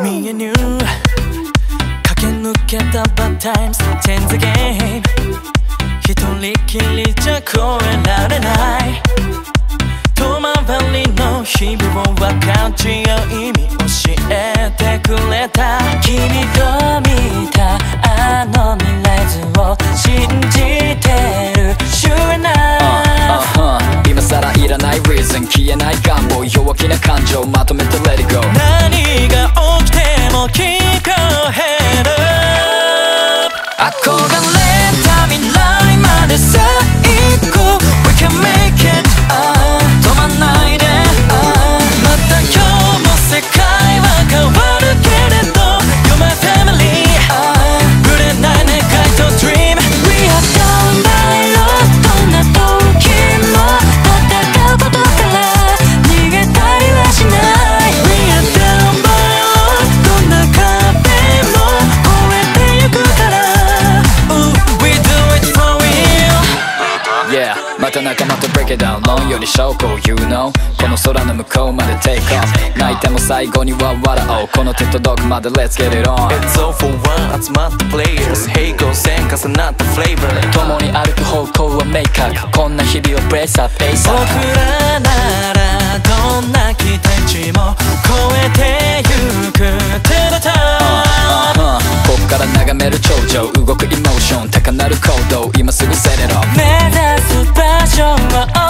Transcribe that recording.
Me and you 駆け抜けた bad times Change the game 一人きりじゃ超えられない遠回りの日々を分かち合う意味教えてくれた君と見たあの未来図を信じてる Sure enough 今さらいらない reason 消えない願望弱気な感情まとめて let it go 何が up 憧仲間と break it down 論より証拠 you know この空の向こうまで take off 泣いても最後には笑おうこの手届くまで let's get it on It's all for one 集まった players. 平行線重なった flavor. 共に歩く方向は明確こんな日々を brace up ASAP 僕らならどんな期待値も超えてゆく手だと。こっから眺める頂上動くイモーション高鳴る行動今すぐセレロ目指す on oh. my.